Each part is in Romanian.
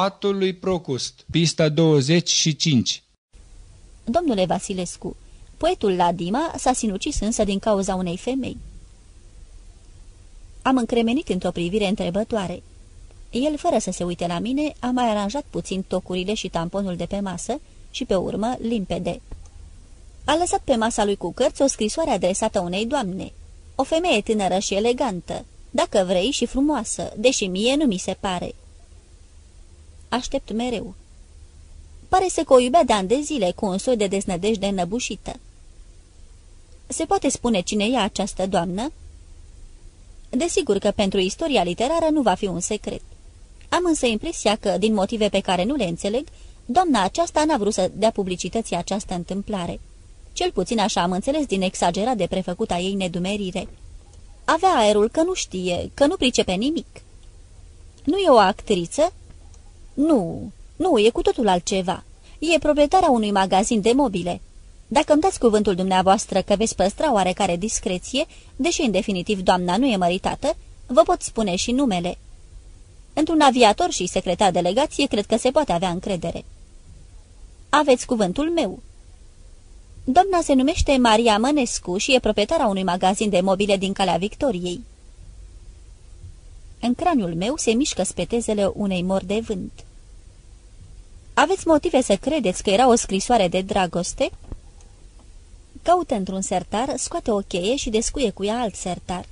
Patul lui Procust, pista 25 Domnule Vasilescu, poetul Ladima s-a sinucis însă din cauza unei femei. Am încremenit într-o privire întrebătoare. El, fără să se uite la mine, a mai aranjat puțin tocurile și tamponul de pe masă și, pe urmă, limpede. A lăsat pe masa lui cu cărți o scrisoare adresată unei doamne. O femeie tânără și elegantă, dacă vrei și frumoasă, deși mie nu mi se pare. Aștept mereu. Pare să că o iubea de ani de zile cu un soi de deznădejde înăbușită. Se poate spune cine e această doamnă? Desigur că pentru istoria literară nu va fi un secret. Am însă impresia că, din motive pe care nu le înțeleg, doamna aceasta n-a vrut să dea publicității această întâmplare. Cel puțin așa am înțeles din exagerat de prefăcuta ei nedumerire. Avea aerul că nu știe, că nu pricepe nimic. Nu e o actriță? Nu, nu, e cu totul altceva. E proprietarea unui magazin de mobile. Dacă îmi dați cuvântul dumneavoastră că veți păstra oarecare discreție, deși în definitiv doamna nu e măritată, vă pot spune și numele. Într-un aviator și secretar delegație cred că se poate avea încredere. Aveți cuvântul meu. Doamna se numește Maria Mănescu și e proprietara unui magazin de mobile din Calea Victoriei. În craniul meu se mișcă spetezele unei mori de vânt. Aveți motive să credeți că era o scrisoare de dragoste?" Caută într-un sertar, scoate o cheie și descuie cu ea alt sertar.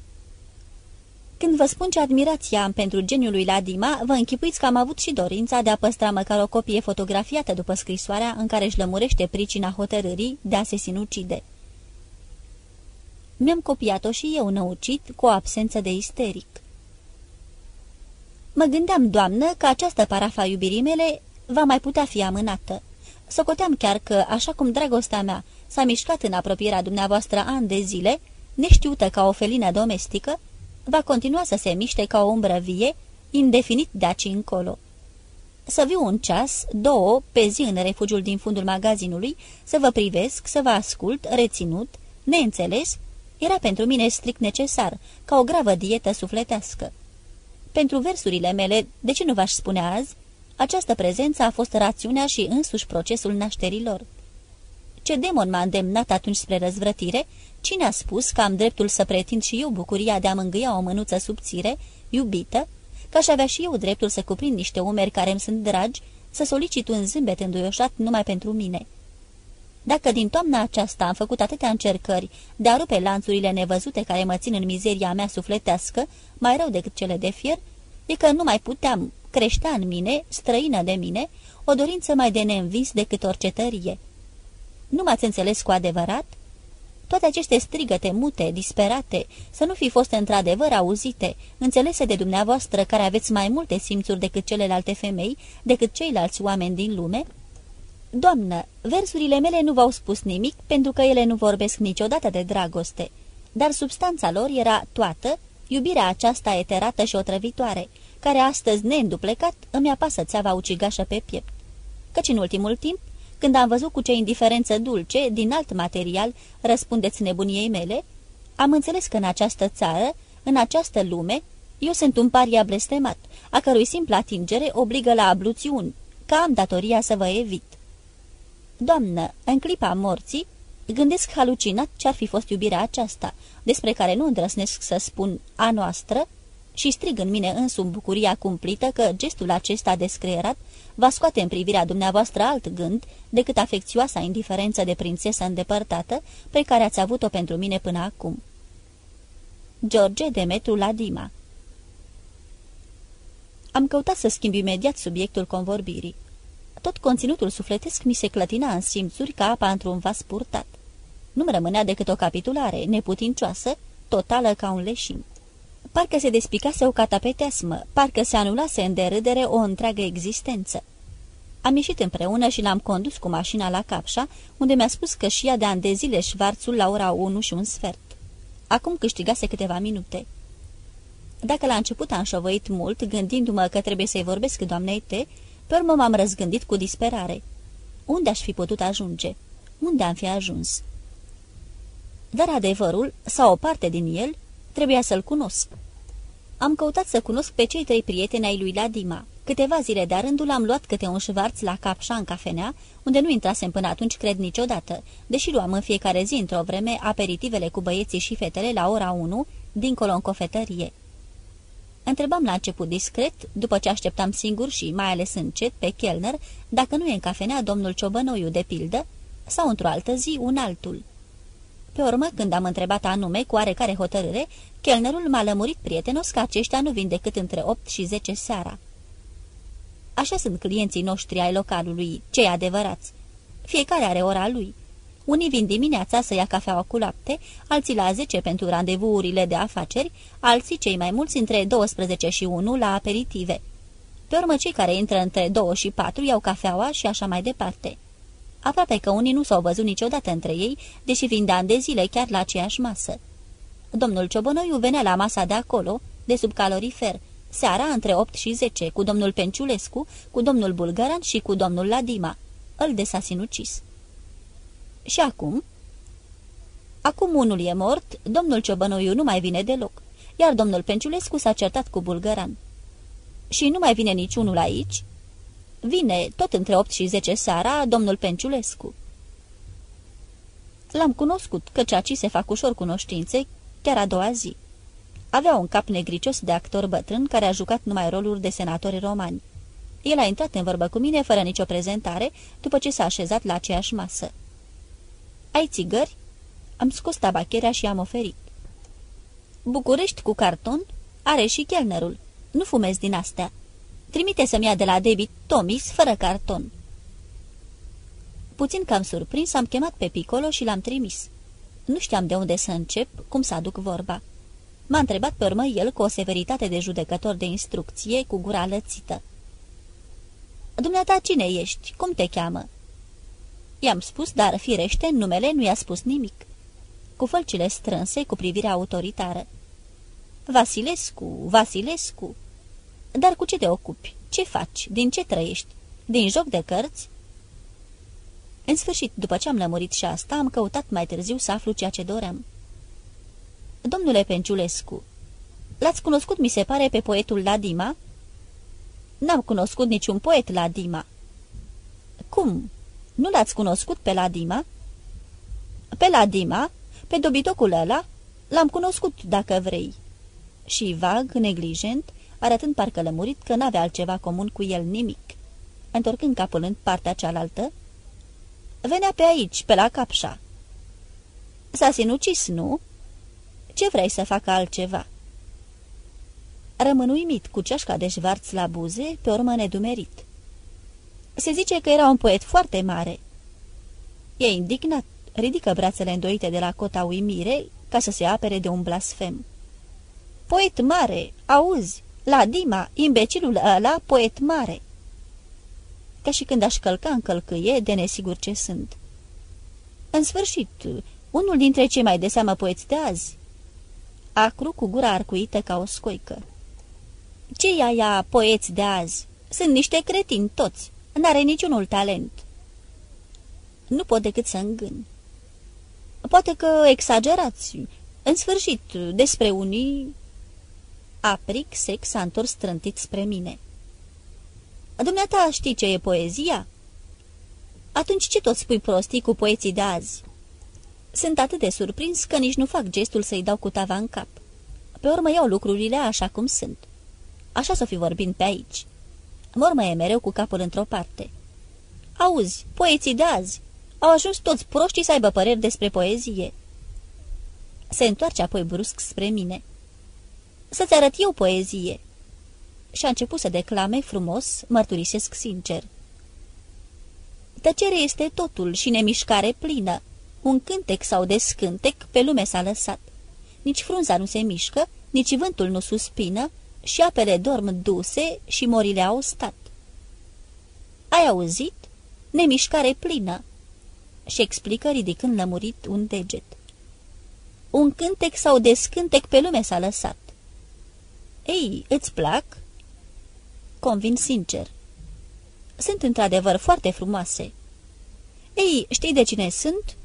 Când vă spun ce admirație am pentru geniul lui Ladima, vă închipuiți că am avut și dorința de a păstra măcar o copie fotografiată după scrisoarea în care își lămurește pricina hotărârii de a se sinucide. Mi-am copiat-o și eu năucit, cu o absență de isteric. Mă gândeam, doamnă, că această parafa iubirii mele va mai putea fi amânată. Socoteam chiar că, așa cum dragostea mea s-a mișcat în apropierea dumneavoastră ani de zile, neștiută ca o felină domestică, va continua să se miște ca o umbră vie, indefinit de aici încolo. Să viu un ceas, două, pe zi în refugiul din fundul magazinului, să vă privesc, să vă ascult, reținut, neînțeles, era pentru mine strict necesar, ca o gravă dietă sufletească. Pentru versurile mele, de ce nu v-aș spune azi, această prezență a fost rațiunea și însuși procesul nașterilor. Ce demon m-a îndemnat atunci spre răzvrătire? Cine a spus că am dreptul să pretind și eu bucuria de a mângâia o mânuță subțire, iubită, că aș avea și eu dreptul să cuprind niște umeri care îmi sunt dragi, să solicit un zâmbet înduioșat numai pentru mine? Dacă din toamna aceasta am făcut atâtea încercări de a rupe lanțurile nevăzute care mă țin în mizeria mea sufletească, mai rău decât cele de fier, e că nu mai puteam creștea în mine, străină de mine, o dorință mai de neînvins decât orice tărie. Nu m-ați înțeles cu adevărat? Toate aceste strigăte mute, disperate, să nu fi fost într-adevăr auzite, înțelese de dumneavoastră care aveți mai multe simțuri decât celelalte femei, decât ceilalți oameni din lume? Doamnă, versurile mele nu v-au spus nimic pentru că ele nu vorbesc niciodată de dragoste, dar substanța lor era toată, iubirea aceasta eterată și otrăvitoare, care astăzi, neînduplecat, îmi apasă țeava ucigașă pe piept. Căci în ultimul timp, când am văzut cu ce indiferență dulce, din alt material, răspundeți nebuniei mele, am înțeles că în această țară, în această lume, eu sunt un paria blestemat, a cărui simplă atingere obligă la abluțiuni, că am datoria să vă evit. Doamnă, în clipa morții, gândesc halucinat ce-ar fi fost iubirea aceasta, despre care nu îndrăsnesc să spun a noastră, și strig în mine însumi bucuria cumplită că gestul acesta descreierat va scoate în privirea dumneavoastră alt gând decât afecțioasa indiferență de prințesă îndepărtată pe care ați avut-o pentru mine până acum. George Demetru Ladima Am căutat să schimb imediat subiectul convorbirii. Tot conținutul sufletesc mi se clătina în simțuri ca apa într-un vas purtat. Nu-mi rămânea decât o capitulare, neputincioasă, totală ca un leșin. Parcă se despicase o catapeteasmă, parcă se anulase în derâdere o întreagă existență. Am ieșit împreună și l-am condus cu mașina la Capșa, unde mi-a spus că și ea de ani de zile șvarțul la ora 1 și un sfert. Acum câștigase câteva minute. Dacă la început am șovăit mult, gândindu-mă că trebuie să-i vorbesc doamnei T, pe urmă m-am răzgândit cu disperare. Unde aș fi putut ajunge? Unde am fi ajuns? Dar adevărul, sau o parte din el, trebuia să-l cunosc. Am căutat să cunosc pe cei trei prieteni ai lui Ladima, Câteva zile de rândul am luat câte un șvarț la capșa în cafenea, unde nu intrasem până atunci, cred, niciodată, deși luam în fiecare zi, într-o vreme, aperitivele cu băieții și fetele la ora 1, dincolo în cofetărie. Întrebam la început discret, după ce așteptam singur și mai ales încet pe chelner, dacă nu e în cafenea domnul Ciobănoiu de pildă, sau într-o altă zi un altul. Pe urmă, când am întrebat anume cu oarecare hotărâre, chelnerul m-a lămurit prietenos că aceștia nu vin decât între 8 și 10 seara. Așa sunt clienții noștri ai localului, cei adevărați. Fiecare are ora lui. Unii vin dimineața să ia cafeaua cu lapte, alții la 10 pentru randevuurile de afaceri, alții cei mai mulți între 12 și 1 la aperitive. Pe urmă, cei care intră între 2 și 4 iau cafeaua și așa mai departe. Aproape că unii nu s-au văzut niciodată între ei, deși vin de ani de zile chiar la aceeași masă. Domnul Ciobănoiu venea la masa de acolo, de sub calorifer, seara între 8 și 10, cu domnul Penciulescu, cu domnul Bulgaran și cu domnul Ladima, îl de s-a sinucis. Și acum? Acum unul e mort, domnul Ciobănoiu nu mai vine deloc, iar domnul Penciulescu s-a certat cu Bulgaran. Și nu mai vine niciunul aici? Vine, tot între 8 și 10 seara, domnul Penciulescu. L-am cunoscut, căci aci se fac ușor cunoștințe, chiar a doua zi. Avea un cap negricios de actor bătrân care a jucat numai roluri de senatori romani. El a intrat în vorbă cu mine fără nicio prezentare, după ce s-a așezat la aceeași masă. Ai țigări?" Am scos tabacherea și am oferit. București cu carton? Are și chelnerul. Nu fumez din astea. Trimite să-mi ia de la debit Tomis fără carton." Puțin cam surprins, am chemat pe Piccolo și l-am trimis. Nu știam de unde să încep, cum să aduc vorba. M-a întrebat pe urmă el cu o severitate de judecător de instrucție, cu gura lățită. Dumneata cine ești? Cum te cheamă?" I-am spus, dar firește, numele nu i-a spus nimic. Cu fălcile strânse, cu privirea autoritară. Vasilescu, Vasilescu. Dar cu ce te ocupi? Ce faci? Din ce trăiești? Din joc de cărți?" În sfârșit, după ce am lămurit și asta, am căutat mai târziu să aflu ceea ce doream. Domnule Penciulescu, l-ați cunoscut, mi se pare, pe poetul Ladima?" N-am cunoscut niciun poet Ladima." Cum? Nu l-ați cunoscut pe Ladima?" Pe Ladima? Pe dobitocul ăla? L-am cunoscut, dacă vrei." Și vag, neglijent, arătând parcă lămurit că n-avea altceva comun cu el nimic. Întorcând capul în partea cealaltă, venea pe aici, pe la capșa." S-a sinucis, nu?" Ce vrei să facă altceva?" Rămân uimit cu ceașca de șvarț la buze, pe urmă nedumerit. Se zice că era un poet foarte mare." E indignat, ridică brațele îndoite de la cota uimire ca să se apere de un blasfem. Poet mare, auzi, la Dima, imbecilul ăla, poet mare." Ca și când aș călca în călcâie, de nesigur ce sunt. În sfârșit, unul dintre cei mai de seamă poeți de azi, acru cu gura arcuită ca o scoică. Ce ia aia poeți de azi? Sunt niște cretini toți. N-are niciunul talent." Nu pot decât să îngân. Poate că exagerați. În sfârșit, despre unii... Apric sec s-a întors strântit spre mine. Dumneata știi ce e poezia?" Atunci ce tot spui prostii cu poeții de azi?" Sunt atât de surprins că nici nu fac gestul să-i dau cu tava în cap. Pe urmă iau lucrurile așa cum sunt. Așa să fi vorbind pe aici. Mormăie mereu cu capul într-o parte. Auzi, poeții de azi, au ajuns toți proștii să aibă păreri despre poezie. Se întoarce apoi brusc spre mine. Să-ți arăt eu poezie. Și a început să declame frumos, mărturisesc sincer. Tăcere este totul și nemișcare plină. Un cântec sau descântec pe lume s-a lăsat. Nici frunza nu se mișcă, nici vântul nu suspină, și apele dorm duse și morile au stat. Ai auzit? Nemișcare plină. Și explică ridicând lămurit un deget. Un cântec sau descântec pe lume s-a lăsat. Ei, îți plac? Convin sincer. Sunt într-adevăr foarte frumoase. Ei, știi de cine sunt?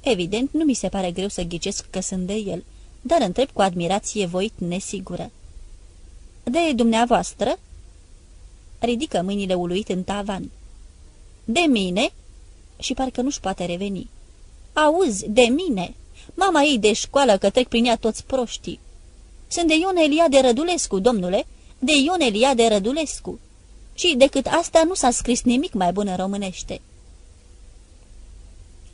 Evident, nu mi se pare greu să ghicesc că sunt de el, dar întreb cu admirație voit nesigură. De dumneavoastră?" Ridică mâinile uluit în tavan. De mine?" Și parcă nu-și poate reveni. Auzi, de mine? Mama ei de școală că trec prin ea toți proștii. Sunt de Ion Elia de Rădulescu, domnule, de Ion Elia de Rădulescu. Și decât asta nu s-a scris nimic mai bun în românește.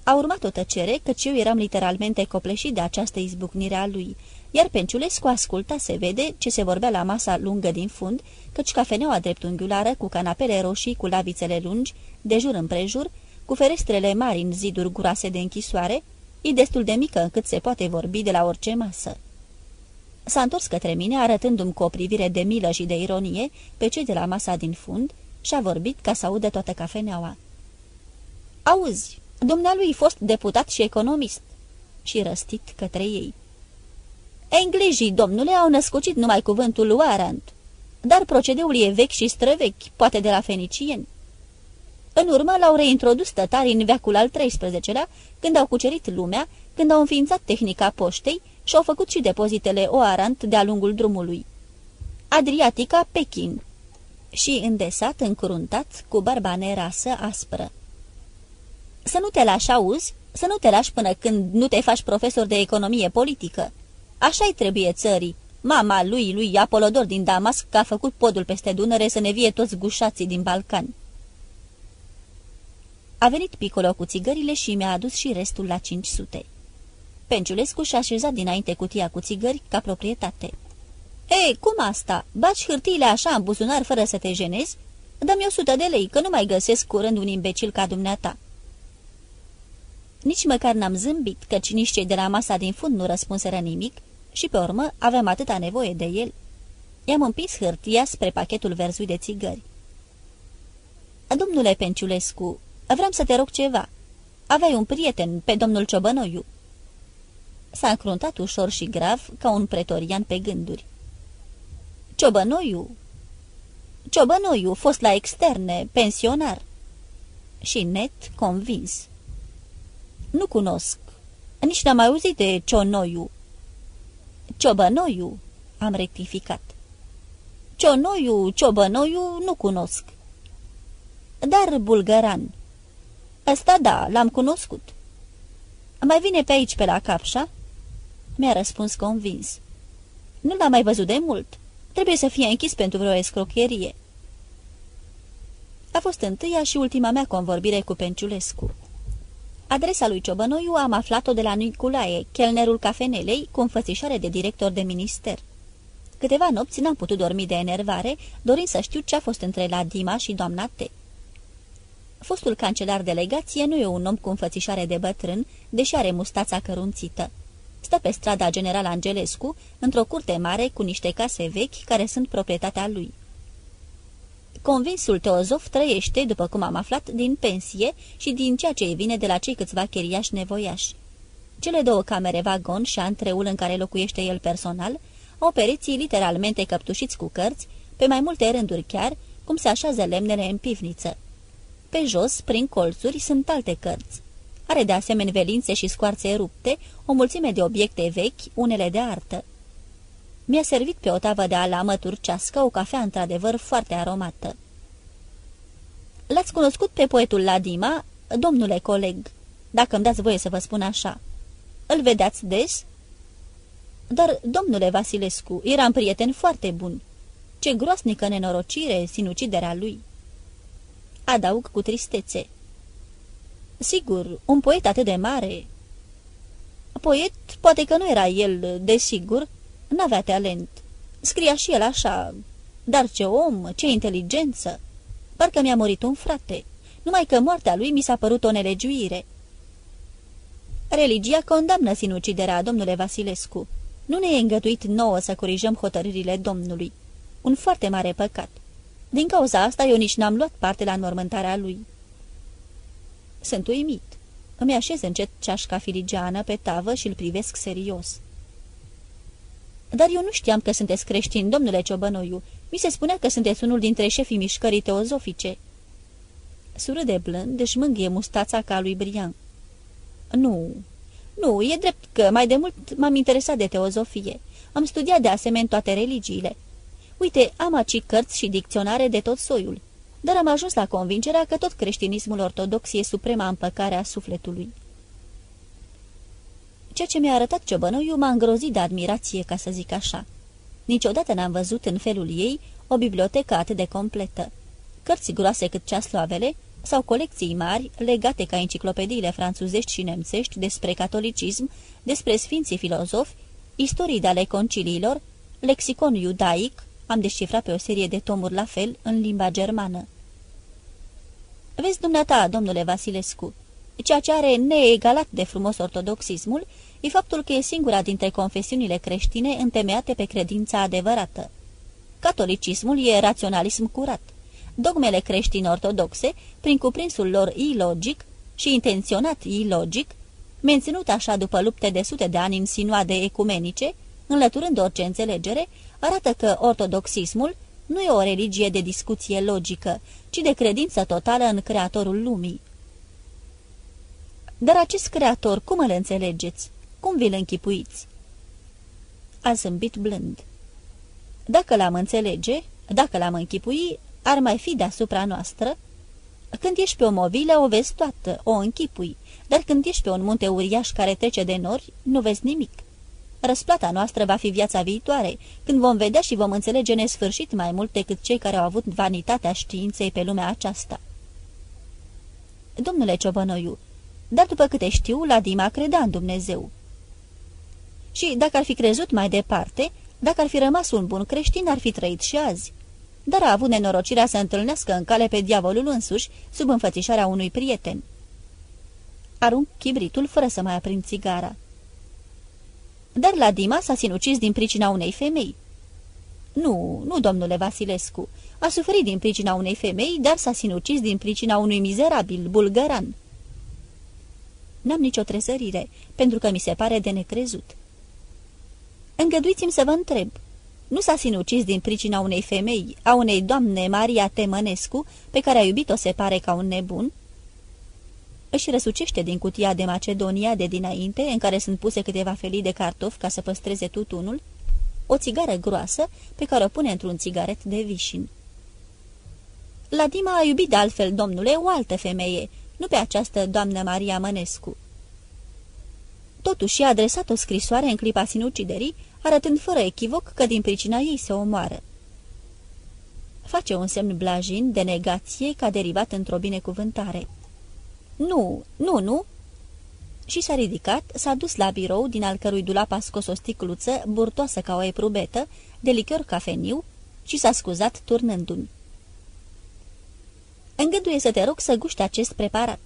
A urmat o tăcere, căci eu eram literalmente copleșit de această izbucnire a lui, iar Penciulescu asculta, se vede, ce se vorbea la masa lungă din fund, căci cafeneaua dreptunghiulară, cu canapele roșii, cu lavițele lungi, de jur împrejur, cu ferestrele mari în ziduri groase de închisoare, e destul de mică încât se poate vorbi de la orice masă. S-a întors către mine, arătându-mi cu o privire de milă și de ironie pe cei de la masa din fund și a vorbit ca să audă toată cafeneaua. Auzi, dumnealui fost deputat și economist." Și răstit către ei. Englezii, domnule, au născucit numai cuvântul warrant, dar procedeul e vechi și străvechi, poate de la fenicieni. În urmă l-au reintrodus tătarii în veacul al XIII-lea, când au cucerit lumea, când au înființat tehnica poștei și au făcut și depozitele Oarant de-a lungul drumului. Adriatica Pekin și îndesat, încuruntat, cu barba nerasă aspră. Să nu te lași auzi, să nu te lași până când nu te faci profesor de economie politică. Așa-i trebuie țării. Mama lui, lui Apolodor din Damasc, că a făcut podul peste Dunăre să ne vie toți gușații din Balcani. A venit Picolo cu țigările și mi-a adus și restul la 500. Penciulescu și-a așezat dinainte cutia cu țigări ca proprietate. Ei, cum asta? Baci hârtiile așa în buzunar fără să te jenezi? Dă-mi o sută de lei, că nu mai găsesc curând un imbecil ca dumneata." Nici măcar n-am zâmbit, căci nici cei de la masa din fund nu răspunseră nimic și, pe urmă, aveam atâta nevoie de el. I-am împins hârtia spre pachetul verzui de țigări. Domnule Penciulescu, Vreau să te rog ceva. Aveai un prieten, pe domnul Ciobănoiu." S-a încruntat ușor și grav, ca un pretorian pe gânduri. Ciobănoiu? Ciobănoiu, fost la externe, pensionar." Și net convins. Nu cunosc. Nici n-am auzit de Cionoiu." Ciobănoiu," am rectificat. Cionoiu, Ciobănoiu, nu cunosc." Dar bulgăran." Ăsta da, l-am cunoscut." Mai vine pe aici, pe la Capșa?" Mi-a răspuns convins. Nu l-am mai văzut de mult. Trebuie să fie închis pentru vreo escrocherie." A fost întâia și ultima mea convorbire cu Penciulescu. Adresa lui Ciobănoiu am aflat-o de la Niculae, chelnerul cafenelei, cu înfățișare de director de minister. Câteva nopți n-am putut dormi de enervare, dorind să știu ce a fost între la Dima și doamna T. Fostul cancelar de legație nu e un om cu înfățișare de bătrân, deși are mustața cărunțită. Stă pe strada General Angelescu, într-o curte mare cu niște case vechi care sunt proprietatea lui. Convinsul teozof trăiește, după cum am aflat, din pensie și din ceea ce îi vine de la cei câțiva cheriași nevoiași. Cele două camere vagon și antreul în care locuiește el personal au pereții literalmente căptușiți cu cărți, pe mai multe rânduri chiar, cum se așează lemnele în pivniță. Pe jos, prin colțuri, sunt alte cărți. Are de asemenea velințe și scoarțe rupte, o mulțime de obiecte vechi, unele de artă. Mi-a servit pe o tavă de alamă turcească o cafea într-adevăr foarte aromată. L-ați cunoscut pe poetul Ladima, domnule coleg, dacă îmi dați voie să vă spun așa. Îl vedeați des?" Dar, domnule Vasilescu, eram prieten foarte bun. Ce groasnică nenorocire, sinuciderea lui!" adaug cu tristețe. Sigur, un poet atât de mare... Poet, poate că nu era el, desigur, n-avea talent. Scria și el așa, dar ce om, ce inteligență! Parcă mi-a murit un frate, numai că moartea lui mi s-a părut o nelegiuire. Religia condamnă sinuciderea, domnule Vasilescu. Nu ne e îngătuit nouă să corijăm hotărârile Domnului. Un foarte mare păcat. Din cauza asta eu nici n-am luat parte la înmormântarea lui. Sunt uimit. Îmi așez încet ceașca filigeană pe tavă și îl privesc serios. Dar eu nu știam că sunteți creștini, domnule Ciobănoiu. Mi se spunea că sunteți unul dintre șefii mișcării teozofice. Surâde blând, își mângâie mustața ca lui Brian. Nu, nu, e drept că mai de mult m-am interesat de teozofie. Am studiat de asemenea toate religiile. Uite, am aici cărți și dicționare de tot soiul, dar am ajuns la convingerea că tot creștinismul ortodox e suprema împăcare a sufletului. Ceea ce mi-a arătat ciobănoiul m-a îngrozit de admirație, ca să zic așa. Niciodată n-am văzut în felul ei o bibliotecă atât de completă. Cărți groase cât ceasloavele sau colecții mari, legate ca enciclopediile franțuzești și nemțești despre catolicism, despre sfinții filozofi, istorii de ale conciliilor, lexicon iudaic, am descifrat pe o serie de tomuri la fel în limba germană. Vezi dumneata, domnule Vasilescu, ceea ce are neegalat de frumos ortodoxismul e faptul că e singura dintre confesiunile creștine întemeiate pe credința adevărată. Catolicismul e raționalism curat. Dogmele creștine ortodoxe, prin cuprinsul lor ilogic și intenționat ilogic, menținut așa după lupte de sute de ani în sinoade ecumenice, înlăturând orice înțelegere, arată că ortodoxismul nu e o religie de discuție logică, ci de credință totală în Creatorul lumii. Dar acest Creator, cum îl înțelegeți? Cum vi-l închipuiți?" A zâmbit blând. Dacă l-am înțelege, dacă l-am închipui, ar mai fi deasupra noastră? Când ești pe o mobilă, o vezi toată, o închipui, dar când ești pe un munte uriaș care trece de nori, nu vezi nimic. Răsplata noastră va fi viața viitoare, când vom vedea și vom înțelege nesfârșit mai mult decât cei care au avut vanitatea științei pe lumea aceasta. Domnule Ciobănoiu, dar după câte știu, la Dima credea în Dumnezeu. Și dacă ar fi crezut mai departe, dacă ar fi rămas un bun creștin, ar fi trăit și azi. Dar a avut nenorocirea să întâlnească în cale pe diavolul însuși, sub înfățișarea unui prieten. Arunc chibritul fără să mai aprind țigara. Dar la Dima s-a sinucis din pricina unei femei. Nu, nu, domnule Vasilescu. A suferit din pricina unei femei, dar s-a sinucis din pricina unui mizerabil bulgăran. N-am nicio tresărire, pentru că mi se pare de necrezut. Îngăduiți-mi să vă întreb. Nu s-a sinucis din pricina unei femei, a unei doamne Maria Temănescu, pe care a iubit-o se pare ca un nebun? Își răsucește din cutia de Macedonia de dinainte, în care sunt puse câteva felii de cartofi ca să păstreze tutunul, o țigară groasă pe care o pune într-un țigaret de vișin. La Dima a iubit de altfel, domnule, o altă femeie, nu pe această doamnă Maria Mănescu. Totuși a adresat o scrisoare în clipa sinuciderii, arătând fără echivoc că din pricina ei se omoară. Face un semn blajin de negație ca derivat într-o binecuvântare. Nu, nu, nu!" Și s-a ridicat, s-a dus la birou, din al cărui dulap a scos o sticluță, burtoasă ca o eprubetă, de lichior cafeniu, și s-a scuzat turnându-mi. Îngăduie să te rog să guști acest preparat.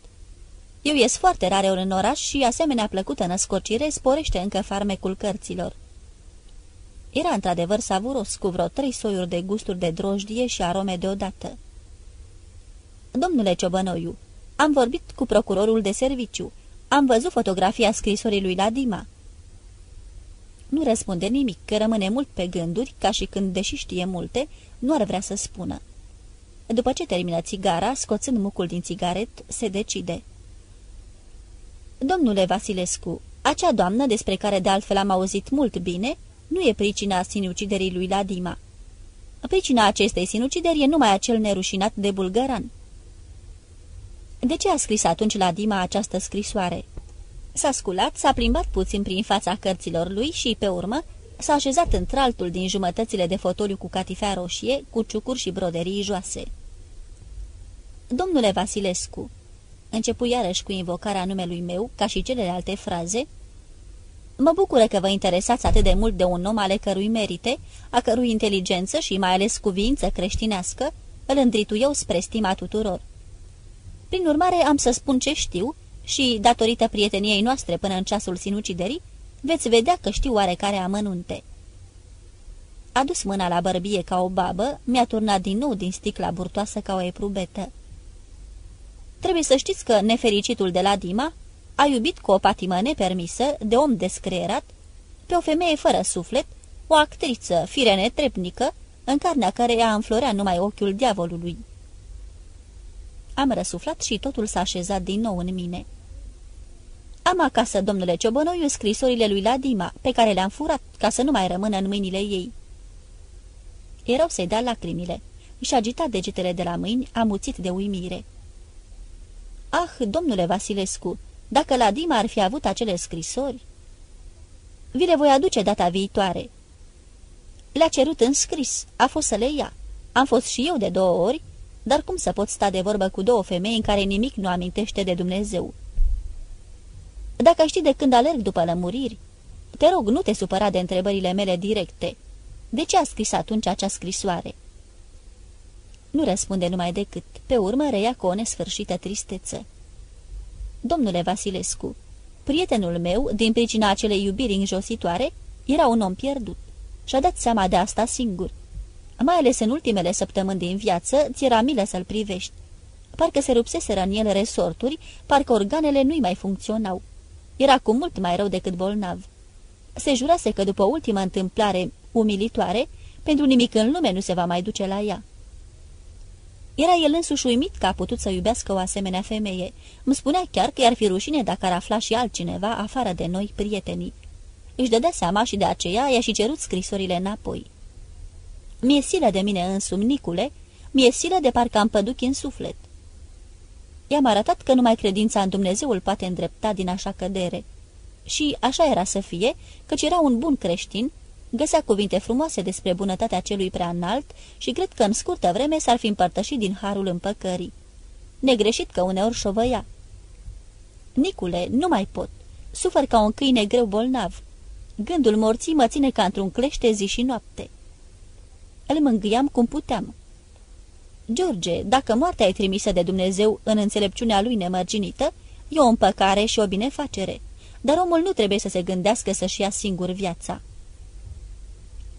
Eu ies foarte rare ori în oraș și asemenea plăcută născocire sporește încă farmecul cărților. Era într-adevăr savuros, cu vreo trei soiuri de gusturi de drojdie și arome deodată. Domnule Ciobănoiu, am vorbit cu procurorul de serviciu. Am văzut fotografia scrisorii lui la Dima. Nu răspunde nimic, că rămâne mult pe gânduri, ca și când, deși știe multe, nu ar vrea să spună. După ce termină țigara, scoțând mucul din țigaret, se decide. Domnule Vasilescu, acea doamnă despre care de altfel am auzit mult bine, nu e pricina sinuciderii lui la Dima. Pricina acestei sinucideri e numai acel nerușinat de bulgăran. De ce a scris atunci la Dima această scrisoare? S-a sculat, s-a plimbat puțin prin fața cărților lui și, pe urmă, s-a așezat într-altul din jumătățile de fotoliu cu catifea roșie, cu ciucuri și broderii joase. Domnule Vasilescu, începu iarăși cu invocarea numelui meu, ca și celelalte fraze, Mă bucură că vă interesați atât de mult de un om ale cărui merite, a cărui inteligență și mai ales cuvință creștinească îl îndritu eu spre stima tuturor. Prin urmare, am să spun ce știu și, datorită prieteniei noastre până în ceasul sinuciderii, veți vedea că știu oarecare amănunte. A dus mâna la bărbie ca o babă, mi-a turnat din nou din sticla burtoasă ca o eprubetă. Trebuie să știți că nefericitul de la Dima a iubit cu o patimă nepermisă, de om descreierat, pe o femeie fără suflet, o actriță, fire netrepnică, în carnea care ea înflorea numai ochiul diavolului. Am răsuflat și totul s-a așezat din nou în mine. Am acasă, domnule Ciobănoiu, scrisorile lui Ladima, pe care le-am furat, ca să nu mai rămână în mâinile ei. Erau să-i dea lacrimile. Își agita degetele de la mâini, amuțit de uimire. Ah, domnule Vasilescu, dacă la Dima ar fi avut acele scrisori... Vi le voi aduce data viitoare. Le-a cerut în scris, a fost să le ia. Am fost și eu de două ori, dar cum să pot sta de vorbă cu două femei în care nimic nu amintește de Dumnezeu? Dacă știi de când alerg după lămuriri, te rog, nu te supăra de întrebările mele directe. De ce a scris atunci acea scrisoare?" Nu răspunde numai decât, pe urmă reia cu o nesfârșită tristeță. Domnule Vasilescu, prietenul meu, din pricina acelei iubiri înjositoare, era un om pierdut. Și-a dat seama de asta singur. Mai ales în ultimele săptămâni din viață, ți era milă să-l privești. Parcă se rupseseră în el resorturi, parcă organele nu-i mai funcționau. Era cu mult mai rău decât bolnav. Se jurase că după ultima întâmplare umilitoare, pentru nimic în lume nu se va mai duce la ea. Era el însuși uimit că a putut să iubească o asemenea femeie. Îmi spunea chiar că i-ar fi rușine dacă ar afla și altcineva afară de noi, prietenii. Își dădea seama și de aceea i-a și cerut scrisorile înapoi. Mi-e silă de mine însumi, Nicule, mi-e silă de parcă am păduchi în suflet. I-am arătat că numai credința în Dumnezeu îl poate îndrepta din așa cădere. Și așa era să fie, căci era un bun creștin, găsea cuvinte frumoase despre bunătatea celui prea înalt și cred că în scurtă vreme s-ar fi împărtășit din harul împăcării. Negreșit că uneori șovăia. Nicule, nu mai pot. Sufăr ca un câine greu bolnav. Gândul morții mă ține ca într-un clește zi și noapte. Îl mângâiam cum puteam. George, dacă moartea e trimisă de Dumnezeu în înțelepciunea lui nemărginită, e o împăcare și o binefacere, dar omul nu trebuie să se gândească să-și ia singur viața.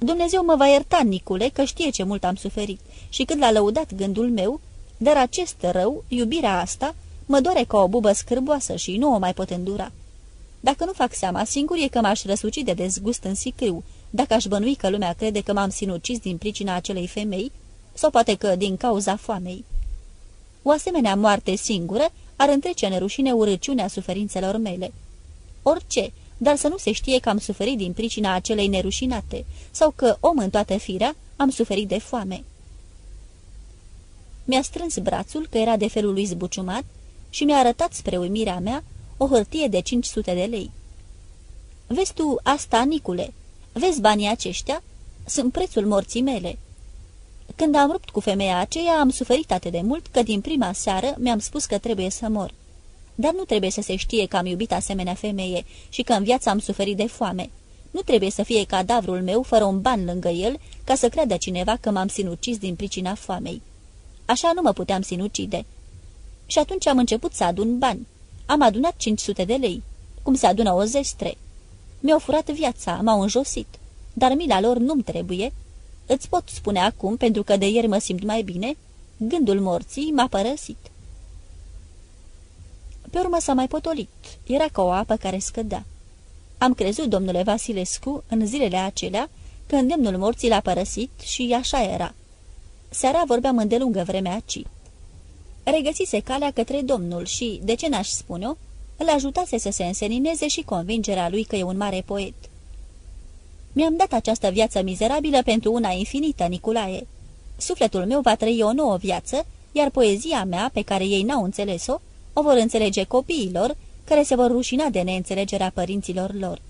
Dumnezeu mă va ierta, Nicule, că știe ce mult am suferit și când l-a lăudat gândul meu, dar acest rău, iubirea asta, mă doare ca o bubă scârboasă și nu o mai pot îndura. Dacă nu fac seama singur e că m-aș răsuci de dezgust în sicriu, dacă aș bănui că lumea crede că m-am sinucis din pricina acelei femei, sau poate că din cauza foamei. O asemenea moarte singură ar întrece în rușine urăciunea suferințelor mele. Orice, dar să nu se știe că am suferit din pricina acelei nerușinate, sau că, om în toată firea, am suferit de foame. Mi-a strâns brațul, că era de felul lui zbuciumat, și mi-a arătat spre uimirea mea o hârtie de 500 de lei. Vezi tu asta, Nicule? Vezi banii aceștia? Sunt prețul morții mele." Când am rupt cu femeia aceea, am suferit atât de mult că din prima seară mi-am spus că trebuie să mor. Dar nu trebuie să se știe că am iubit asemenea femeie și că în viață am suferit de foame. Nu trebuie să fie cadavrul meu fără un ban lângă el ca să creadă cineva că m-am sinucis din pricina foamei. Așa nu mă puteam sinucide. Și atunci am început să adun bani. Am adunat 500 de lei, cum se adună o zestre. Mi-au furat viața, m-au înjosit, dar mila lor nu-mi trebuie. Îți pot spune acum, pentru că de ieri mă simt mai bine, gândul morții m-a părăsit. Pe urmă s-a mai potolit. Era ca o apă care scădea. Am crezut, domnule Vasilescu, în zilele acelea, că îndemnul morții l-a părăsit și așa era. Seara vorbeam îndelungă vremea aci. Regăsise calea către domnul și, de ce n-aș spune-o, îl ajutase să se însenineze și convingerea lui că e un mare poet. Mi-am dat această viață mizerabilă pentru una infinită, Nicolae. Sufletul meu va trăi o nouă viață, iar poezia mea, pe care ei n-au înțeles-o, o vor înțelege copiilor, care se vor rușina de neînțelegerea părinților lor.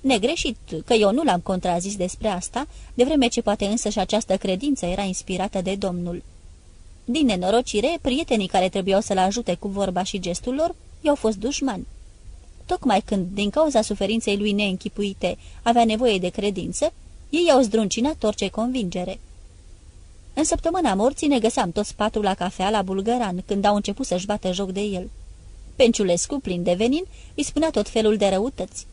Negreșit că eu nu l-am contrazis despre asta, de vreme ce poate însă și această credință era inspirată de Domnul. Din nenorocire, prietenii care trebuiau să-l ajute cu vorba și gestul lor, i-au fost dușmani. Tocmai când, din cauza suferinței lui neînchipuite, avea nevoie de credință, ei au zdruncinat orice convingere. În săptămâna morții ne găseam toți patru la cafea la Bulgăran, când au început să-și bată joc de el. Penciulescu, plin de venin, îi spunea tot felul de răutăți.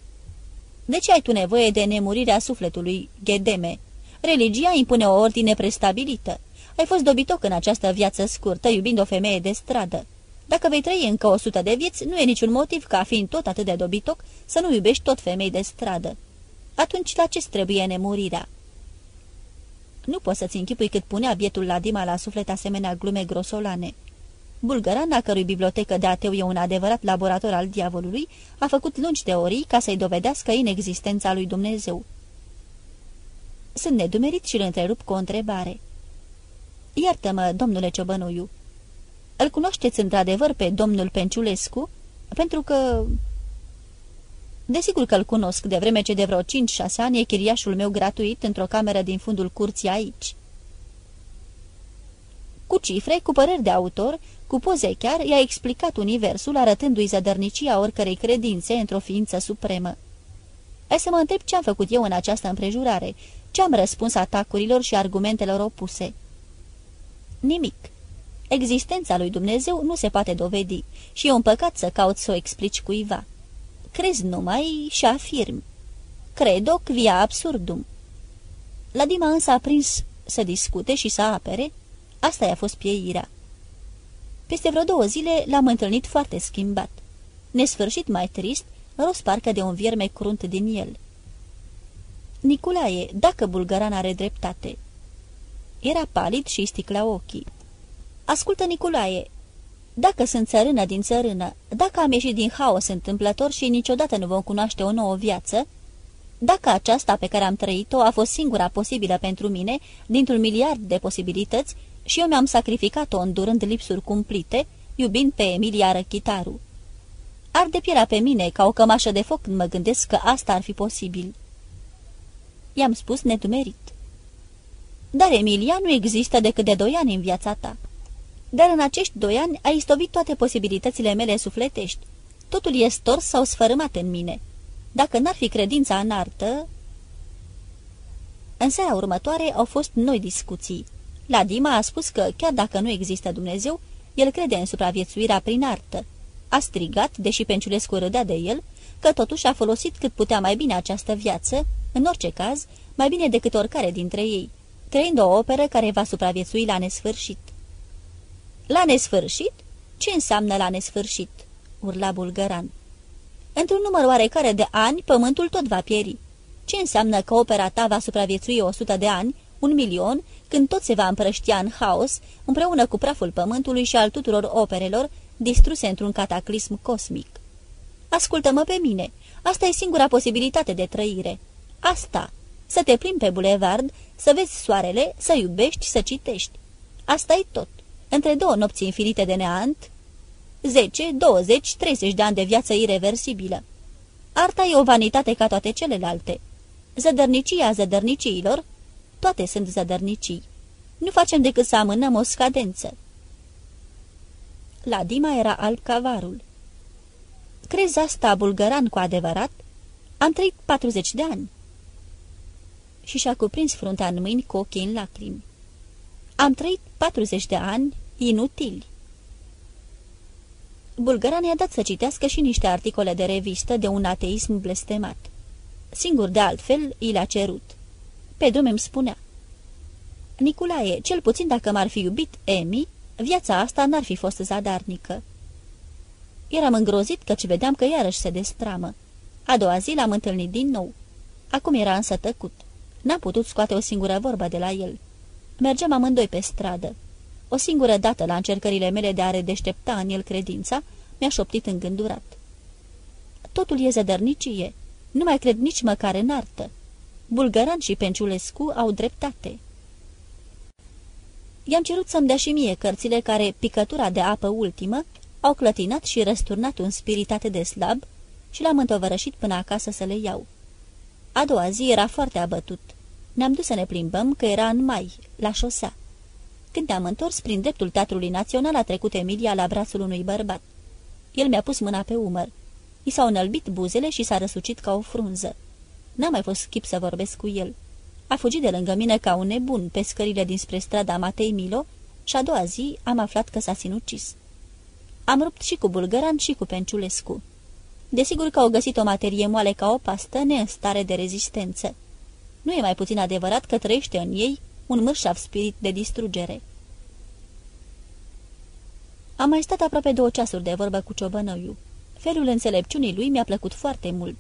De ce ai tu nevoie de nemurirea sufletului, Ghedeme? Religia impune o ordine prestabilită. Ai fost dobitoc în această viață scurtă, iubind o femeie de stradă. Dacă vei trăi încă o sută de vieți, nu e niciun motiv ca, fiind tot atât de dobitoc, să nu iubești tot femei de stradă. Atunci la ce trebuie nemurirea? Nu poți să-ți închipui cât punea bietul la Dima la suflet asemenea glume grosolane. Bulgăran, a cărui bibliotecă de ateu e un adevărat laborator al diavolului, a făcut lungi teorii ca să-i dovedească inexistența lui Dumnezeu. Sunt nedumerit și îl întrerup cu o întrebare. Iartă-mă, domnule Ciobănuiu, îl cunoașteți într-adevăr pe domnul Penciulescu? Pentru că... Desigur că îl cunosc, de vreme ce de vreo 5-6 ani e chiriașul meu gratuit într-o cameră din fundul curții aici. Cu cifre, cu păreri de autor, cu poze chiar, i-a explicat universul, arătându-i zădărnicia oricărei credințe într-o ființă supremă. Ai să mă întreb ce am făcut eu în această împrejurare, ce am răspuns atacurilor și argumentelor opuse. Nimic. Existența lui Dumnezeu nu se poate dovedi și e un păcat să cauți să o explici cuiva. Crezi numai și afirmi. Credo via absurdum. La Dima însă a prins să discute și să apere, asta i-a fost pieirea. Peste vreo două zile l-am întâlnit foarte schimbat. Nesfârșit mai trist, rost parcă de un vierme crunt din el. Nicolae, dacă bulgaran are dreptate. Era palid și sticla ochii. Ascultă, Nicolae, dacă sunt țărână din țărână, dacă am ieșit din haos întâmplător și niciodată nu vom cunoaște o nouă viață, dacă aceasta pe care am trăit-o a fost singura posibilă pentru mine, dintr-un miliard de posibilități, și eu mi-am sacrificat-o îndurând lipsuri cumplite, iubind pe Emilia Răchitaru. Arde pielea pe mine ca o cămașă de foc când mă gândesc că asta ar fi posibil. I-am spus nedumerit. Dar Emilia nu există decât de doi ani în viața ta. Dar în acești doi ani ai istovit toate posibilitățile mele sufletești. Totul e stors sau sfărâmat în mine. Dacă n-ar fi credința în artă... În seara următoare au fost noi discuții. La Dima a spus că, chiar dacă nu există Dumnezeu, el crede în supraviețuirea prin artă. A strigat, deși Penciulescu râdea de el, că totuși a folosit cât putea mai bine această viață, în orice caz, mai bine decât oricare dintre ei, creând o operă care va supraviețui la nesfârșit. La nesfârșit? Ce înseamnă la nesfârșit?" urla bulgăran. Într-un număr oarecare de ani, pământul tot va pieri. Ce înseamnă că opera ta va supraviețui o sută de ani, un milion, când tot se va împrăștia în haos, împreună cu praful pământului și al tuturor operelor, distruse într-un cataclism cosmic? Ascultă-mă pe mine, asta e singura posibilitate de trăire. Asta, să te plimbi pe bulevard, să vezi soarele, să iubești, să citești. Asta e tot între două nopți infinite de neant, 10, 20, 30 de ani de viață irreversibilă. Arta e o vanitate ca toate celelalte. Zădărnicia zădărniciilor, toate sunt zădărnicii. Nu facem decât să amânăm o scadență. La Dima era alb cavarul. Crezi asta bulgăran cu adevărat? Am trăit 40 de ani. Și și-a cuprins fruntea în mâini cu ochii în lacrimi. Am trăit 40 de ani inutili. Bulgăran i-a dat să citească și niște articole de revistă de un ateism blestemat. Singur de altfel, i l-a cerut. Pe drum îmi spunea. Nicolae, cel puțin dacă m-ar fi iubit Emi, viața asta n-ar fi fost zadarnică. Eram îngrozit căci vedeam că iarăși se destramă. A doua zi l-am întâlnit din nou. Acum era însă tăcut. N-am putut scoate o singură vorbă de la el. Mergeam amândoi pe stradă. O singură dată la încercările mele de a redeștepta în el credința, mi-a șoptit îngândurat. Totul e zădărnicie. Nu mai cred nici măcar în artă. Bulgăran și Penciulescu au dreptate. I-am cerut să-mi dea și mie cărțile care, picătura de apă ultimă, au clătinat și răsturnat un spirit atât de slab și l-am întovărășit până acasă să le iau. A doua zi era foarte abătut. Ne-am dus să ne plimbăm, că era în mai, la șosea. Când te-am întors, prin dreptul Teatrului Național a trecut Emilia la brațul unui bărbat. El mi-a pus mâna pe umăr. I s-au înălbit buzele și s-a răsucit ca o frunză. N-a mai fost chip să vorbesc cu el. A fugit de lângă mine ca un nebun pe scările dinspre strada Matei Milo și a doua zi am aflat că s-a sinucis. Am rupt și cu Bulgăran și cu Penciulescu. Desigur că au găsit o materie moale ca o pastă neînstare de rezistență. Nu e mai puțin adevărat că trăiește în ei un mărșav spirit de distrugere. Am mai stat aproape două ceasuri de vorbă cu ciobănăiu. Felul înțelepciunii lui mi-a plăcut foarte mult.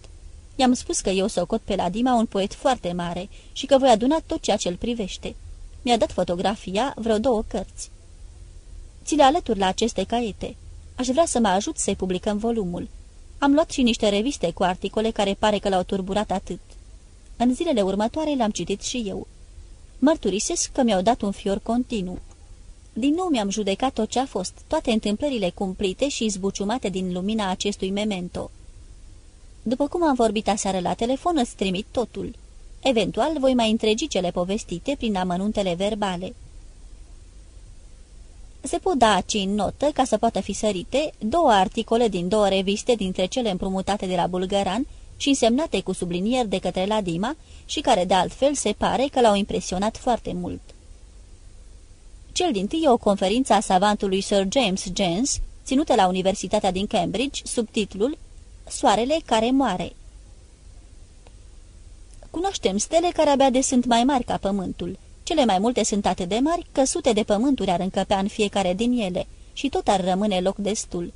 I-am spus că eu socot pe la Dima un poet foarte mare și că voi aduna tot ceea ce îl privește. Mi-a dat fotografia, vreo două cărți. Ți le alături la aceste caiete. Aș vrea să mă ajut să-i publicăm volumul. Am luat și niște reviste cu articole care pare că l-au turburat atât. În zilele următoare l-am citit și eu. Mărturisesc că mi-au dat un fior continuu. Din nou mi-am judecat tot ce a fost, toate întâmplările cumplite și zbuciumate din lumina acestui memento. După cum am vorbit aseară la telefon, îți trimit totul. Eventual, voi mai întregi cele povestite prin amănuntele verbale. Se pot da aici în notă, ca să poată fi sărite, două articole din două reviste dintre cele împrumutate de la Bulgaran și însemnate cu sublinieri de către Ladima și care de altfel se pare că l-au impresionat foarte mult. Cel din tâi e o conferință a savantului Sir James Jens, ținută la Universitatea din Cambridge, sub titlul Soarele care moare. Cunoaștem stele care abia de sunt mai mari ca pământul. Cele mai multe sunt atât de mari că sute de pământuri ar încăpea în fiecare din ele și tot ar rămâne loc destul.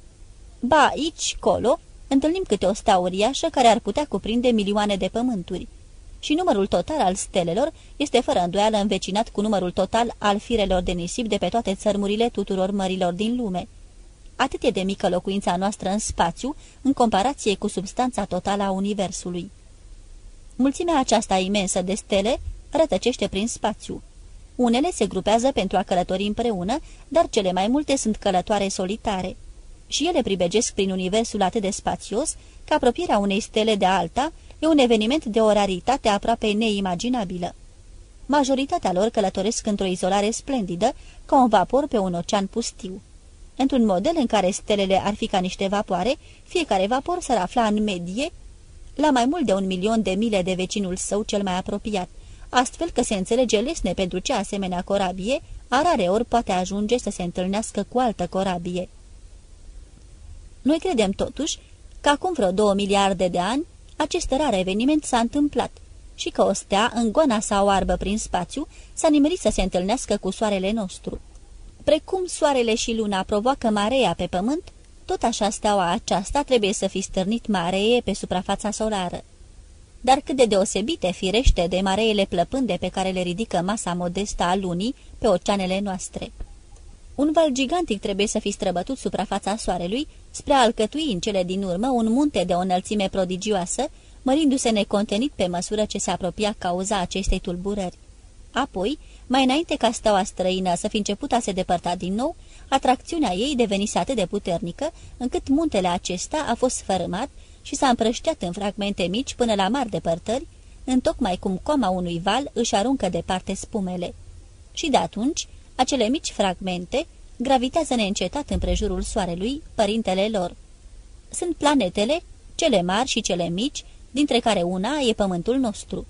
Ba, aici, colo, întâlnim câte o stea uriașă care ar putea cuprinde milioane de pământuri. Și numărul total al stelelor este fără îndoială învecinat cu numărul total al firelor de nisip de pe toate țărmurile tuturor mărilor din lume. Atât e de mică locuința noastră în spațiu, în comparație cu substanța totală a Universului. Mulțimea aceasta imensă de stele rătăcește prin spațiu. Unele se grupează pentru a călători împreună, dar cele mai multe sunt călătoare solitare. Și ele pribegesc prin universul atât de spațios că apropierea unei stele de alta e un eveniment de o raritate aproape neimaginabilă. Majoritatea lor călătoresc într-o izolare splendidă, ca un vapor pe un ocean pustiu. Într-un model în care stelele ar fi ca niște vapoare, fiecare vapor s-ar afla în medie la mai mult de un milion de mile de vecinul său cel mai apropiat, astfel că se înțelege lesne pentru ce asemenea corabie, a rare ori poate ajunge să se întâlnească cu altă corabie. Noi credem totuși că acum vreo două miliarde de ani acest rar eveniment s-a întâmplat și că o stea, în goana sau oarbă prin spațiu, s-a nimerit să se întâlnească cu soarele nostru. Precum soarele și luna provoacă marea pe pământ, tot așa steaua aceasta trebuie să fi stârnit maree pe suprafața solară. Dar cât de deosebite firește de mareele plăpânde pe care le ridică masa modestă a lunii pe oceanele noastre. Un val gigantic trebuie să fi străbătut suprafața soarelui spre a alcătui în cele din urmă un munte de o înălțime prodigioasă, mărindu-se necontenit pe măsură ce se apropia cauza acestei tulburări. Apoi, mai înainte ca steaua străină să fi început a se depărta din nou, atracțiunea ei devenise atât de puternică, încât muntele acesta a fost sfărâmat și s-a împrășteat în fragmente mici până la mari depărtări, întocmai cum coma unui val își aruncă departe spumele. Și de atunci, acele mici fragmente gravitează neîncetat împrejurul soarelui, părintele lor. Sunt planetele, cele mari și cele mici, dintre care una e pământul nostru.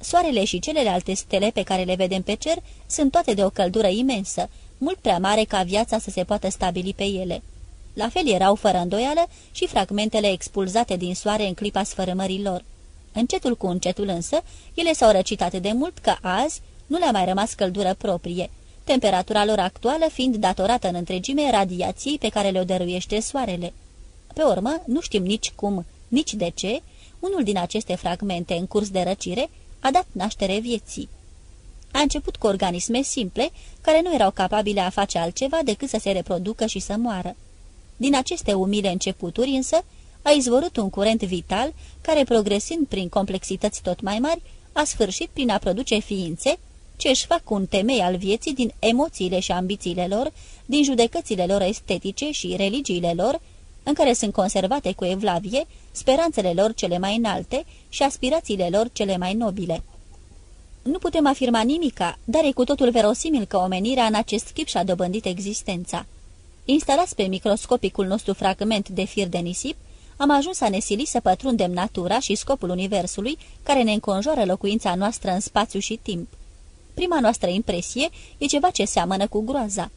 Soarele și celelalte stele pe care le vedem pe cer sunt toate de o căldură imensă, mult prea mare ca viața să se poată stabili pe ele. La fel erau fără îndoială și fragmentele expulzate din soare în clipa sfărâmării lor. Încetul cu încetul însă, ele s-au răcit atât de mult că azi nu le-a mai rămas căldură proprie, temperatura lor actuală fiind datorată în întregime radiației pe care le-o dăruiește soarele. Pe urmă, nu știm nici cum, nici de ce, unul din aceste fragmente în curs de răcire a dat naștere vieții. A început cu organisme simple, care nu erau capabile a face altceva decât să se reproducă și să moară. Din aceste umile începuturi însă a izvorât un curent vital care, progresind prin complexități tot mai mari, a sfârșit prin a produce ființe ce își fac un temei al vieții din emoțiile și ambițiile lor, din judecățile lor estetice și religiile lor, în care sunt conservate cu evlavie speranțele lor cele mai înalte și aspirațiile lor cele mai nobile. Nu putem afirma nimica, dar e cu totul verosimil că omenirea în acest chip și-a dobândit existența. Instalați pe microscopicul nostru fragment de fir de nisip, am ajuns să ne sili să pătrundem natura și scopul universului care ne înconjoară locuința noastră în spațiu și timp. Prima noastră impresie e ceva ce seamănă cu groaza.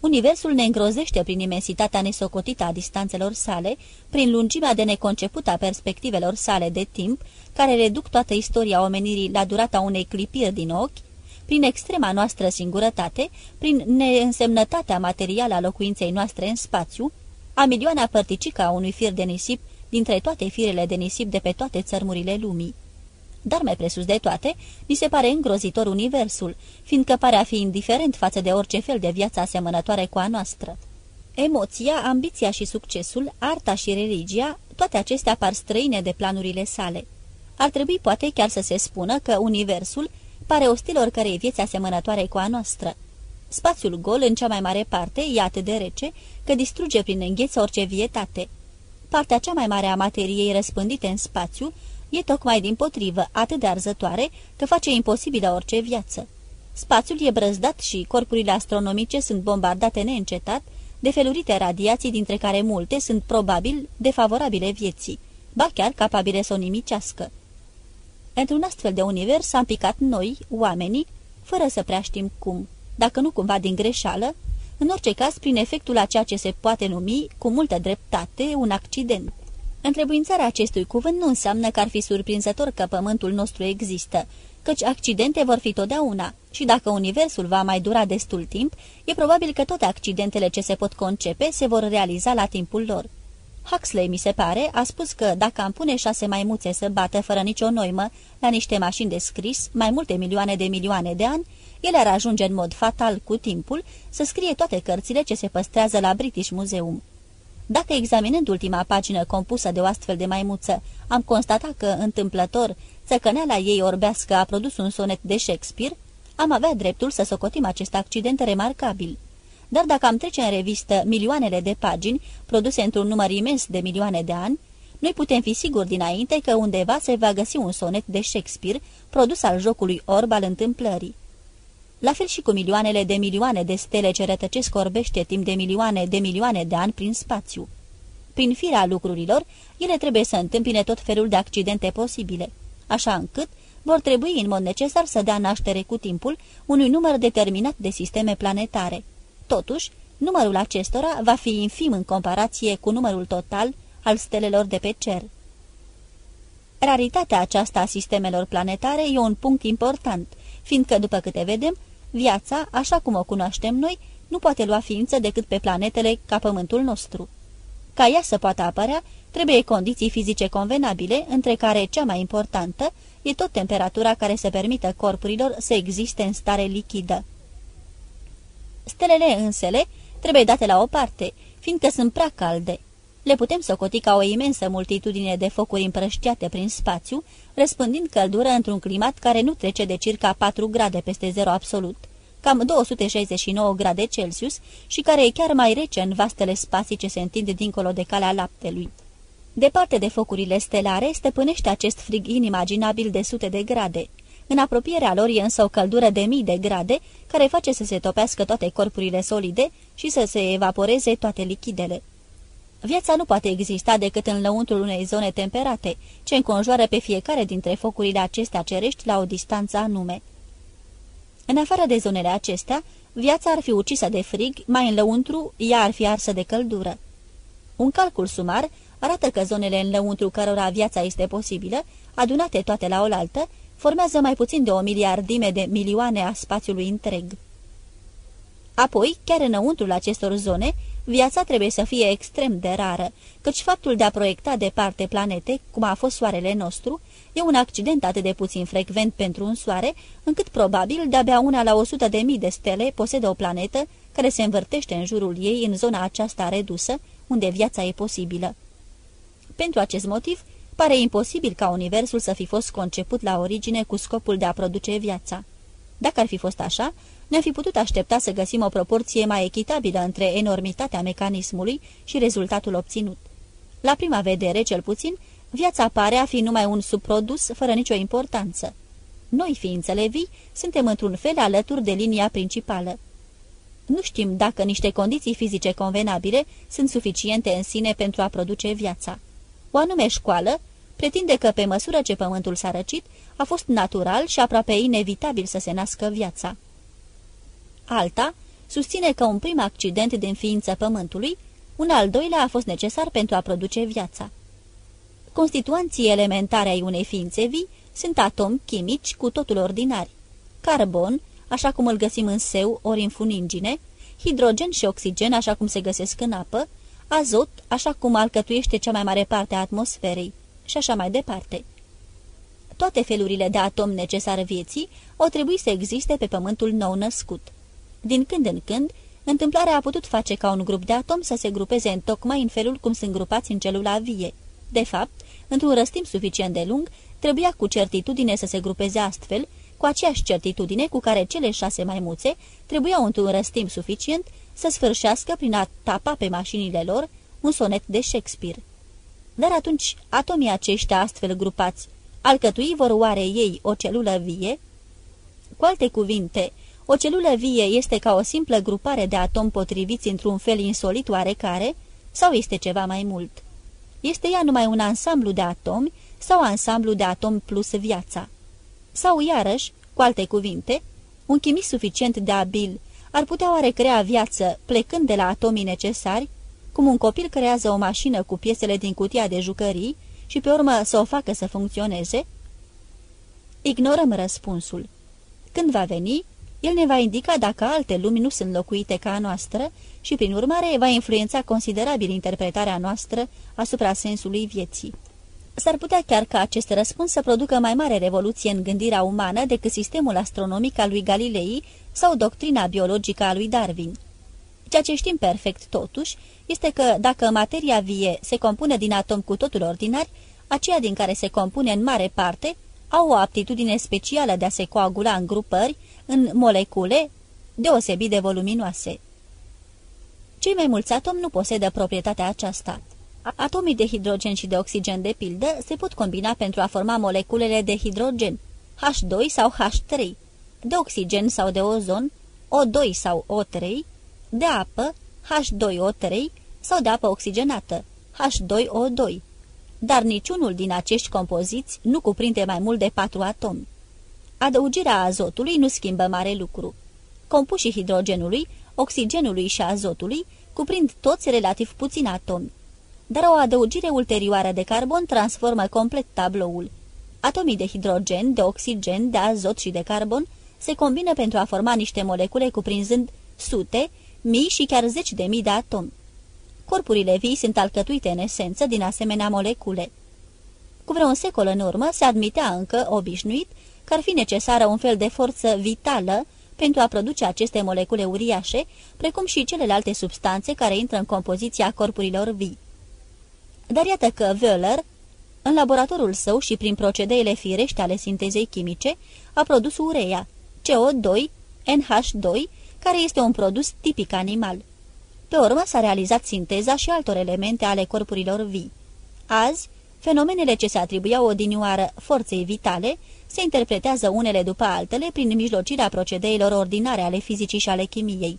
Universul ne îngrozește prin imensitatea nesocotită a distanțelor sale, prin lungimea de neconcepută a perspectivelor sale de timp, care reduc toată istoria omenirii la durata unei clipiri din ochi, prin extrema noastră singurătate, prin neînsemnătatea materială a locuinței noastre în spațiu, a milioana părticică a unui fir de nisip dintre toate firele de nisip de pe toate țărmurile lumii. Dar mai presus de toate, mi se pare îngrozitor universul, fiindcă pare a fi indiferent față de orice fel de viață asemănătoare cu a noastră. Emoția, ambiția și succesul, arta și religia, toate acestea par străine de planurile sale. Ar trebui poate chiar să se spună că Universul pare ostil oricărei vieți asemănătoare cu a noastră. Spațiul gol, în cea mai mare parte, e atât de rece că distruge prin îngheță orice vietate. Partea cea mai mare a materiei răspândite în spațiu e tocmai din potrivă atât de arzătoare că face imposibilă orice viață. Spațiul e brăzdat și corpurile astronomice sunt bombardate neîncetat de felurite radiații, dintre care multe sunt probabil defavorabile vieții, ba chiar capabile să o nimicească. Într-un astfel de univers am picat noi, oamenii, fără să prea știm cum, dacă nu cumva din greșeală, în orice caz prin efectul a ceea ce se poate numi, cu multă dreptate, un accident. Întrebuințarea acestui cuvânt nu înseamnă că ar fi surprinzător că pământul nostru există, căci accidente vor fi totdeauna și dacă universul va mai dura destul timp, e probabil că toate accidentele ce se pot concepe se vor realiza la timpul lor. Huxley, mi se pare, a spus că dacă am pune șase maimuțe să bată fără nicio noimă la niște mașini de scris mai multe milioane de milioane de ani, ele ar ajunge în mod fatal cu timpul să scrie toate cărțile ce se păstrează la British Museum. Dacă examinând ultima pagină compusă de o astfel de maimuță, am constatat că, întâmplător, țăcăneala ei orbească a produs un sonet de Shakespeare, am avea dreptul să socotim acest accident remarcabil. Dar dacă am trece în revistă milioanele de pagini produse într-un număr imens de milioane de ani, noi putem fi siguri dinainte că undeva se va găsi un sonet de Shakespeare produs al jocului orb al întâmplării. La fel și cu milioanele de milioane de stele ce rătăcesc orbește timp de milioane de milioane de ani prin spațiu. Prin firea lucrurilor, ele trebuie să întâmpine tot felul de accidente posibile, așa încât vor trebui în mod necesar să dea naștere cu timpul unui număr determinat de sisteme planetare. Totuși, numărul acestora va fi infim în comparație cu numărul total al stelelor de pe cer. Raritatea aceasta a sistemelor planetare e un punct important, fiindcă, după câte vedem, Viața, așa cum o cunoaștem noi, nu poate lua ființă decât pe planetele ca pământul nostru. Ca ea să poată apărea, trebuie condiții fizice convenabile, între care cea mai importantă e tot temperatura care să permită corpurilor să existe în stare lichidă. Stelele însele trebuie date la o parte, fiindcă sunt prea calde. Le putem socoti ca o imensă multitudine de focuri împrăștiate prin spațiu, răspândind căldură într-un climat care nu trece de circa 4 grade peste zero absolut, cam 269 grade Celsius și care e chiar mai rece în vastele spații ce se întind dincolo de calea laptelui. Departe de focurile stelare, stăpânește acest frig inimaginabil de sute de grade. În apropierea lor e însă o căldură de mii de grade, care face să se topească toate corpurile solide și să se evaporeze toate lichidele. Viața nu poate exista decât în lăuntrul unei zone temperate, ce înconjoară pe fiecare dintre focurile acestea cerești la o distanță anume. În afară de zonele acestea, viața ar fi ucisă de frig, mai în lăuntru ea ar fi arsă de căldură. Un calcul sumar arată că zonele în lăuntru cărora viața este posibilă, adunate toate la oaltă, formează mai puțin de o miliardime de milioane a spațiului întreg. Apoi, chiar înăuntrul acestor zone, viața trebuie să fie extrem de rară, căci faptul de a proiecta departe planete, cum a fost soarele nostru, e un accident atât de puțin frecvent pentru un soare, încât probabil de-abia una la 100 de mii de stele posedă o planetă care se învârtește în jurul ei în zona aceasta redusă, unde viața e posibilă. Pentru acest motiv, pare imposibil ca Universul să fi fost conceput la origine cu scopul de a produce viața. Dacă ar fi fost așa, ne-am fi putut aștepta să găsim o proporție mai echitabilă între enormitatea mecanismului și rezultatul obținut. La prima vedere, cel puțin, viața pare a fi numai un subprodus fără nicio importanță. Noi, ființele vii, suntem într-un fel alături de linia principală. Nu știm dacă niște condiții fizice convenabile sunt suficiente în sine pentru a produce viața. O anume școală pretinde că, pe măsură ce pământul s-a răcit, a fost natural și aproape inevitabil să se nască viața. Alta susține că un prim accident din ființă pământului, un al doilea a fost necesar pentru a produce viața. Constituanții elementare ai unei ființe vii sunt atomi chimici cu totul ordinari. Carbon, așa cum îl găsim în seu ori în funingine, hidrogen și oxigen, așa cum se găsesc în apă, azot, așa cum alcătuiește cea mai mare parte a atmosferei, și așa mai departe. Toate felurile de atom necesare vieții au trebuit să existe pe pământul nou născut. Din când în când, întâmplarea a putut face ca un grup de atomi să se grupeze în tocmai în felul cum sunt grupați în celula vie. De fapt, într-un răstimp suficient de lung, trebuia cu certitudine să se grupeze astfel, cu aceeași certitudine cu care cele șase maimuțe trebuiau într-un răstimp suficient să sfârșească prin a tapa pe mașinile lor un sonet de Shakespeare. Dar atunci atomii aceștia astfel grupați alcătui vor oare ei o celulă vie? Cu alte cuvinte, o celulă vie este ca o simplă grupare de atomi potriviți într-un fel insolit oarecare, sau este ceva mai mult? Este ea numai un ansamblu de atomi sau ansamblu de atomi plus viața? Sau iarăși, cu alte cuvinte, un chimist suficient de abil ar putea oare crea viață plecând de la atomii necesari, cum un copil creează o mașină cu piesele din cutia de jucării și pe urmă să o facă să funcționeze? Ignorăm răspunsul. Când va veni, el ne va indica dacă alte lumi nu sunt locuite ca a noastră și, prin urmare, va influența considerabil interpretarea noastră asupra sensului vieții. S-ar putea chiar ca acest răspuns să producă mai mare revoluție în gândirea umană decât sistemul astronomic al lui Galilei sau doctrina biologică a lui Darwin. Ceea ce știm perfect, totuși, este că dacă materia vie se compune din atomi cu totul ordinari, aceea din care se compune în mare parte au o aptitudine specială de a se coagula în grupări, în molecule deosebit de voluminoase. Cei mai mulți atomi nu posedă proprietatea aceasta. Atomii de hidrogen și de oxigen, de pildă, se pot combina pentru a forma moleculele de hidrogen, H2 sau H3, de oxigen sau de ozon, O2 sau O3, de apă, H2O3 sau de apă oxigenată, H2O2. Dar niciunul din acești compoziți nu cuprinde mai mult de patru atomi. Adăugirea azotului nu schimbă mare lucru. Compușii hidrogenului, oxigenului și azotului cuprind toți relativ puțin atomi. Dar o adăugire ulterioară de carbon transformă complet tabloul. Atomii de hidrogen, de oxigen, de azot și de carbon se combină pentru a forma niște molecule cuprinzând sute, mii și chiar zeci de mii de atomi. Corpurile vii sunt alcătuite în esență din asemenea molecule. Cu vreo un secol în urmă se admitea încă, obișnuit, că ar fi necesară un fel de forță vitală pentru a produce aceste molecule uriașe, precum și celelalte substanțe care intră în compoziția corpurilor vii. Dar iată că Wöhler, în laboratorul său și prin procedeele firești ale sintezei chimice, a produs urea, CO2, NH2, care este un produs tipic animal. Pe urmă s-a realizat sinteza și altor elemente ale corpurilor vii. Azi, fenomenele ce se atribuiau odinioară forței vitale se interpretează unele după altele prin mijlocirea procedeilor ordinare ale fizicii și ale chimiei.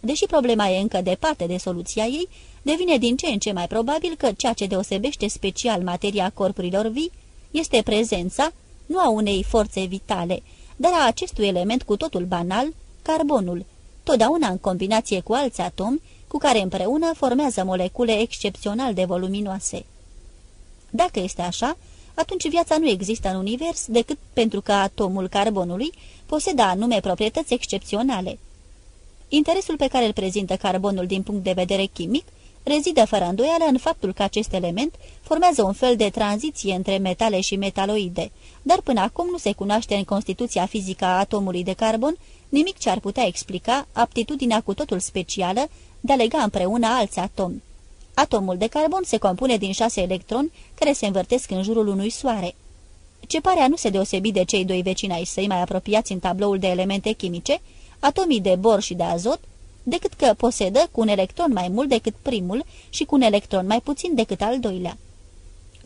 Deși problema e încă departe de soluția ei, devine din ce în ce mai probabil că ceea ce deosebește special materia corpurilor vii este prezența, nu a unei forțe vitale, dar a acestui element cu totul banal, carbonul, totdeauna în combinație cu alți atomi, cu care împreună formează molecule excepțional de voluminoase. Dacă este așa, atunci viața nu există în univers decât pentru că atomul carbonului posedă anume proprietăți excepționale. Interesul pe care îl prezintă carbonul din punct de vedere chimic rezidă fără îndoială în faptul că acest element formează un fel de tranziție între metale și metaloide, dar până acum nu se cunoaște în constituția fizică a atomului de carbon nimic ce ar putea explica aptitudinea cu totul specială de a lega împreună alți atomi. Atomul de carbon se compune din șase electroni care se învârtesc în jurul unui soare. Ce pare a nu se deosebi de cei doi vecini ai săi mai apropiați în tabloul de elemente chimice, atomii de bor și de azot, decât că posedă cu un electron mai mult decât primul și cu un electron mai puțin decât al doilea.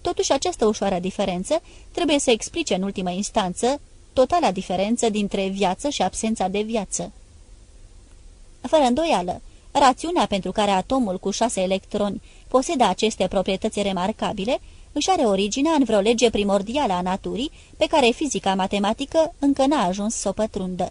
Totuși, această ușoară diferență trebuie să explice în ultimă instanță totala diferență dintre viață și absența de viață. Fără îndoială, rațiunea pentru care atomul cu șase electroni posedă aceste proprietăți remarcabile își are originea în vreo lege primordială a naturii pe care fizica matematică încă n-a ajuns să o pătrundă.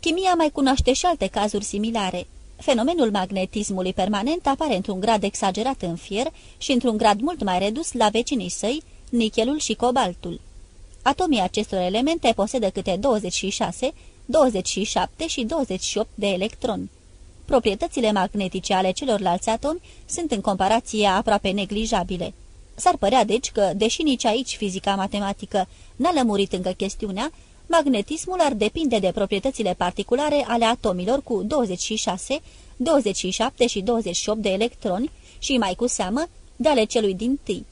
Chimia mai cunoaște și alte cazuri similare. Fenomenul magnetismului permanent apare într-un grad exagerat în fier și într-un grad mult mai redus la vecinii săi, nichelul și cobaltul. Atomii acestor elemente posedă câte 26, 27 și 28 de electroni. Proprietățile magnetice ale celorlalți atomi sunt în comparație aproape neglijabile. S-ar părea deci că, deși nici aici fizica matematică n-a lămurit încă chestiunea, magnetismul ar depinde de proprietățile particulare ale atomilor cu 26, 27 și 28 de electroni și, mai cu seamă, de ale celui din tâi.